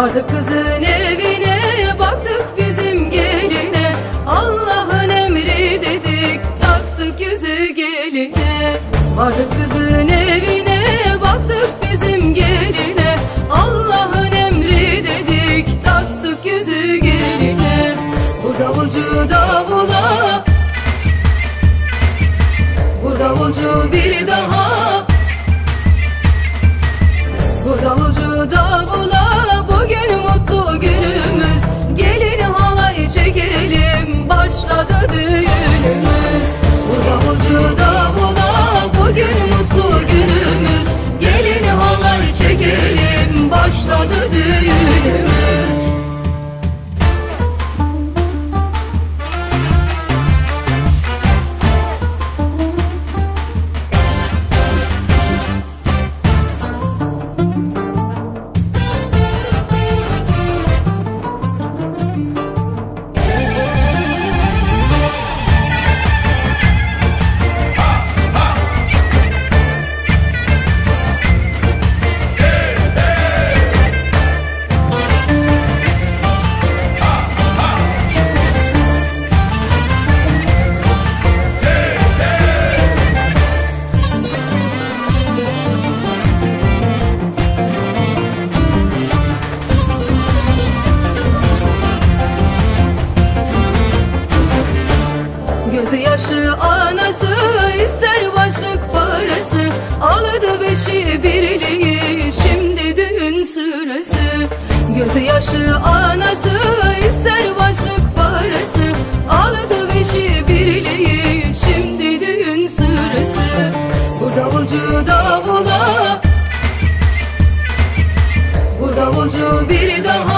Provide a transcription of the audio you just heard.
Vardık kızın evine baktık bizim geline. Allah'ın emri dedik taktık yüzü geline. Vardık kızın evine baktık bizim geline. Allah'ın emri dedik taktık yüzü geline. Bu davulcu davula Bu davulcu bir daha Gözü yaşı anası ister başlık parası. Aladı beşi birliği şimdi düğün sırası. Gözü yaşı anası ister başlık parası. Aladı beşi birliği şimdi düğün sırası. Bu davulcu davula Bu davulcu bir daha